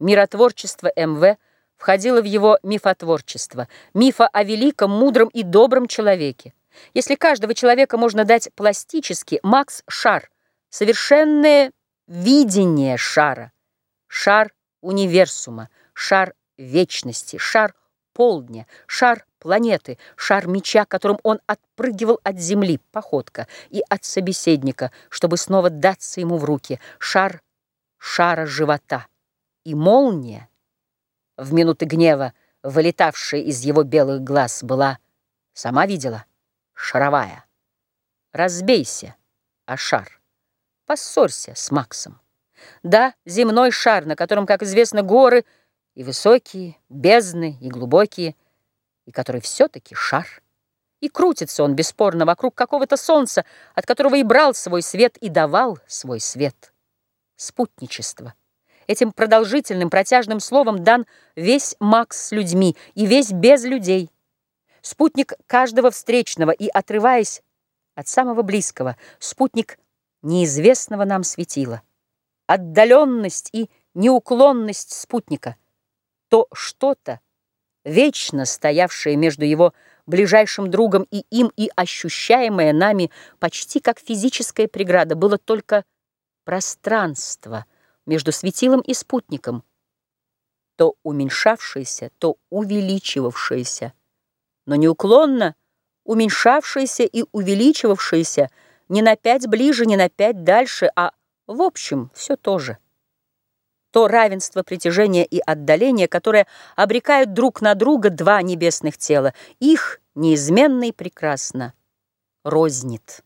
Миротворчество МВ входило в его мифотворчество, мифа о великом, мудром и добром человеке. Если каждого человека можно дать пластически, Макс — шар, совершенное видение шара, шар универсума, шар вечности, шар полдня, шар планеты, шар меча, которым он отпрыгивал от земли, походка, и от собеседника, чтобы снова даться ему в руки, шар шара живота и молния, в минуты гнева, вылетавшая из его белых глаз, была, сама видела, шаровая. Разбейся, а шар, поссорься с Максом. Да, земной шар, на котором, как известно, горы и высокие, бездны и глубокие, и который все-таки шар. И крутится он бесспорно вокруг какого-то солнца, от которого и брал свой свет, и давал свой свет. Спутничество. Этим продолжительным протяжным словом дан весь Макс с людьми и весь без людей. Спутник каждого встречного и, отрываясь от самого близкого, спутник неизвестного нам светила. Отдаленность и неуклонность спутника. То что-то, вечно стоявшее между его ближайшим другом и им, и ощущаемое нами почти как физическая преграда, было только пространство — между светилом и спутником, то уменьшавшееся, то увеличивавшееся, но неуклонно уменьшавшееся и увеличивавшееся не на пять ближе, не на пять дальше, а в общем все то же. То равенство притяжения и отдаления, которое обрекают друг на друга два небесных тела, их неизменно и прекрасно рознит.